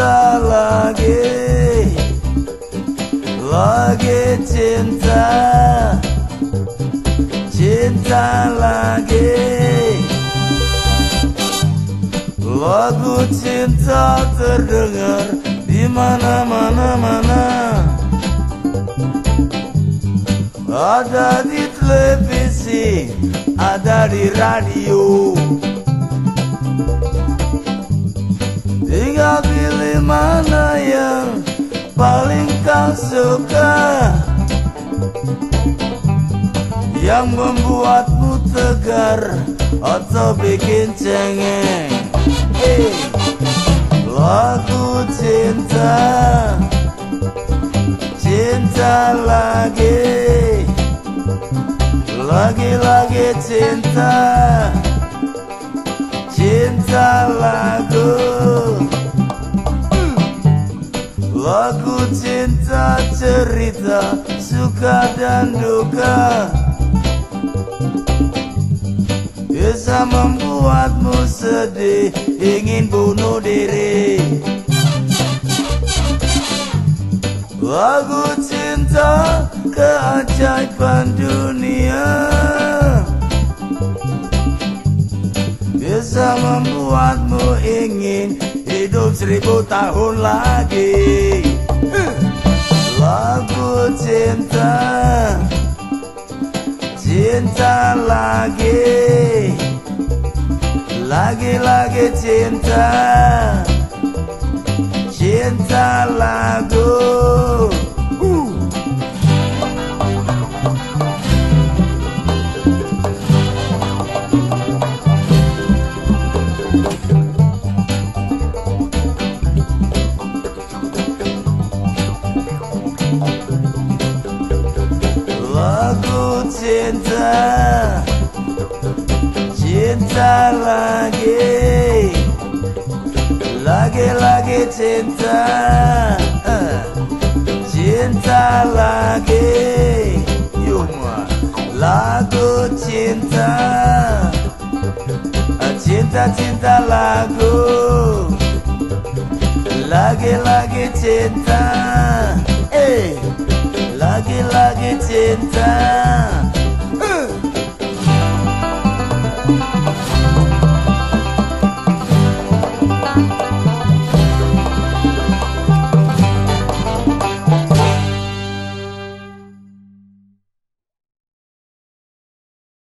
cinta lagi. Lagi cinta. Cinta lagi. Lagu cinta terdengar di mana mana mana. Ada di televisi, ada di radio. Tinggal di mana yang paling kau suka? Yang membuatmu tegar Atau bikin cengeng? Hey, Lagu cinta. Cinta lagi. Lagi-lagi cinta Lagu cinta cerita suka dan duka. Bisa membuatmu sedih ingin bunuh diri. Lagu cinta keajaiban dunia. Bisa membuatmu ingin hidup seribu tahun lagi. Lagu cinta Cinta lagi. Lagi-lagi cinta Cinta lagu cinta Cinta lagi Lagi-lagi cinta Cinta lagi Yuma Lagu cinta Cinta-cinta lagu Lagi-lagi cinta Eh Lagi-lagi cinta